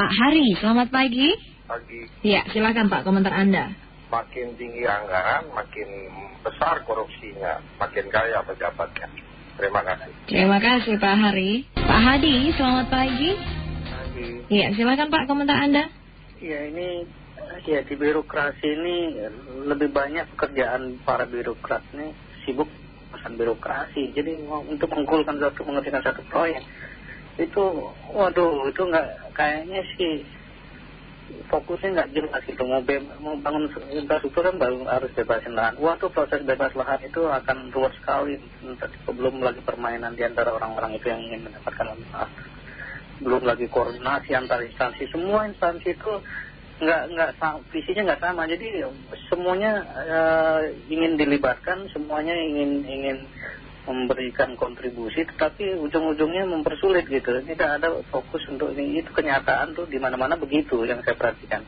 Pak Hari, selamat pagi. Pagi. Ya, silakan Pak komentar Anda. Makin tinggi anggaran, makin besar korupsinya, makin kaya pejabatnya. Terima kasih. Terima kasih Pak Hari. Pak Hadi, selamat pagi. Pagi. Ya, silakan Pak komentar Anda. Ya ini ya di birokrasi ini lebih banyak pekerjaan para birokrat ini sibuk urusan birokrasi. Jadi untuk menggolkan satu mengerjakan satu proyek itu waduh itu nggak kayaknya sih fokusnya nggak jelas gitu. Mau be- mau bangun infrastruktur kan baru harus bebasin lahan. Wah tuh proses bebas lahan itu akan ruwet sekali. Belum lagi permainan di antara orang-orang itu yang ingin mendapatkan manfaat belum lagi koordinasi antar instansi. Semua instansi itu nggak nggak visinya nggak sama. Jadi semuanya eh, ingin dilibatkan semuanya ingin ingin memberikan kontribusi tetapi ujung-ujungnya mempersulit gitu. Tidak ada fokus untuk ini. Itu kenyataan tuh di mana-mana begitu yang saya perhatikan.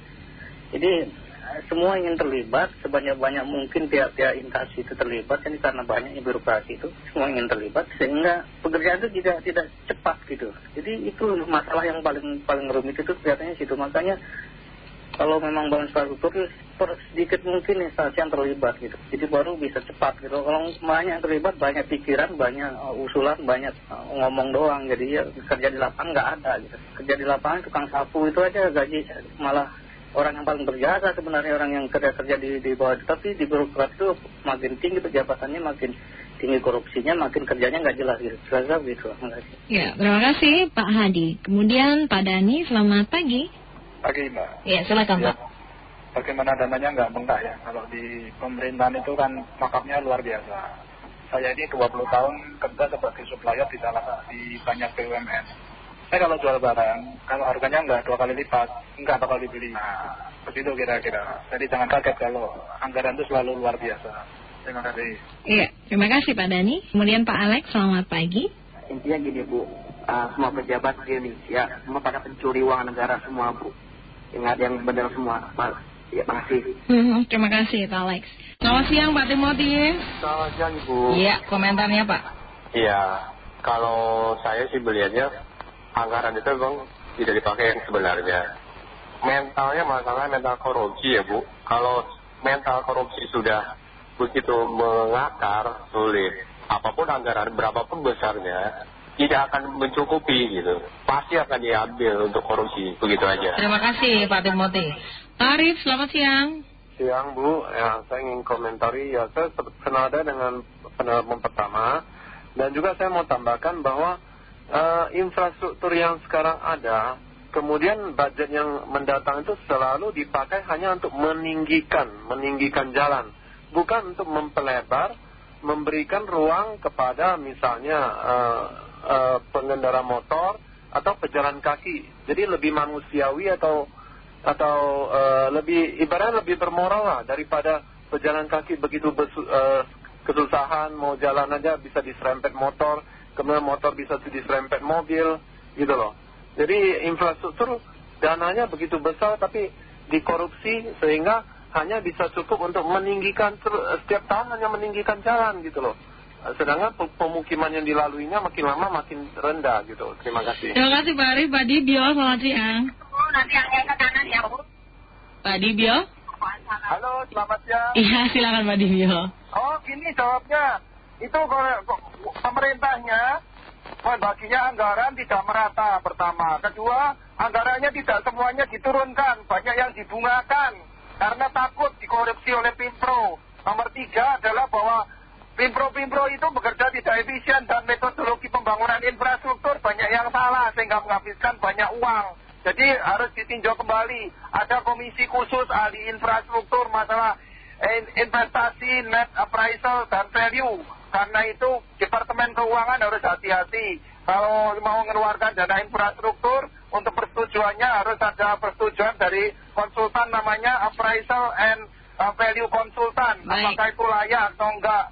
Jadi semua ingin terlibat sebanyak-banyak mungkin pihak-pihak instansi itu terlibat ini karena banyaknya birokrasi itu semua ingin terlibat sehingga pekerjaan itu tidak tidak cepat gitu. Jadi itu masalah yang paling paling rumit itu kelihatannya situ. Makanya kalau memang bangun infrastruktur per sedikit mungkin instansi yang terlibat gitu jadi baru bisa cepat gitu kalau banyak yang terlibat banyak pikiran banyak uh, usulan banyak uh, ngomong doang jadi ya kerja di lapangan nggak ada gitu kerja di lapangan tukang sapu itu aja gaji malah orang yang paling berjasa sebenarnya orang yang kerja kerja di di bawah itu. tapi di birokrat itu makin tinggi pejabatannya makin tinggi korupsinya makin kerjanya nggak jelas gitu kira-kira gitu. Ya, terima kasih Pak Hadi. Kemudian Pak Dani, selamat pagi. Pagi Mbak. Ya, silakan Ya, Pak. bagaimana dananya nggak bengkak ya. Kalau di pemerintahan itu kan markupnya luar biasa. Saya ini 20 tahun kerja sebagai supplier di salah di banyak BUMN. Saya kalau jual barang, kalau harganya nggak dua kali lipat, nggak bakal dibeli. Nah, begitu kira-kira. Jadi jangan kaget kalau anggaran itu selalu luar biasa. Terima kasih. Iya, terima kasih Pak Dani. Kemudian Pak Alex, selamat pagi. intinya gini bu Ah, semua pejabat di Indonesia semua pada pencuri uang negara semua bu yang ada yang benar semua ya makasih Hmm, terima kasih Pak Alex. Selamat siang Pak Timothy. Selamat siang Ibu. Iya, komentarnya Pak. Iya, kalau saya sih melihatnya anggaran itu memang tidak dipakai yang sebenarnya. Mentalnya masalah mental korupsi ya Bu. Kalau mental korupsi sudah begitu mengakar, sulit. Apa pun anggaran, berapapun besarnya, tidak akan mencukupi gitu. Pasti akan diambil untuk korupsi, begitu aja. Terima kasih Pak Timothy. Pak Arif, selamat siang. Siang Bu, ya, saya ingin komentari ya saya se- senada dengan penelpon pertama dan juga saya mau tambahkan bahwa eh, infrastruktur yang sekarang ada kemudian budget yang mendatang itu selalu dipakai hanya untuk meninggikan, meninggikan jalan bukan untuk mempelebar, memberikan ruang kepada misalnya eh, eh, pengendara motor atau pejalan kaki. Jadi lebih manusiawi atau atau eh, lebih ibaratnya lebih bermoral lah daripada pejalan kaki begitu eh, kesusahan mau jalan aja bisa diserempet motor kemudian motor bisa diserempet mobil gitu loh. Jadi infrastruktur dananya begitu besar tapi dikorupsi sehingga hanya bisa cukup untuk meninggikan setiap tahun hanya meninggikan jalan gitu loh sedangkan pe- pemukiman yang dilaluinya makin lama makin rendah gitu terima kasih Terima kasih Pak Arif. Pak Dibio, selamat siang. nanti angin ke kanan ya Bu. Pak Dibio? Halo, selamat siang. Iya, silakan Pak Dibio. Oh gini jawabnya Itu kalau- pemerintahnya Baginya anggaran tidak merata pertama Kedua anggarannya tidak semuanya diturunkan Banyak yang dibungakan Karena takut dikorupsi oleh Pimpro Nomor tiga adalah bahwa Pimpro-pimpro itu bekerja tidak efisien Dan metodologi pembangunan infrastruktur banyak yang salah Sehingga menghabiskan banyak uang Jadi harus ditinjau kembali Ada komisi khusus ahli infrastruktur masalah in- investasi, net appraisal, dan value. Karena itu Departemen Keuangan harus hati-hati. Kalau mau mengeluarkan dana infrastruktur, untuk persetujuannya harus ada persetujuan dari konsultan namanya appraisal and uh, value konsultan. Apakah itu layak atau enggak.